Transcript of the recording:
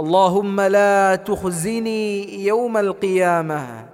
اللهم لا تخزني يوم القيامة.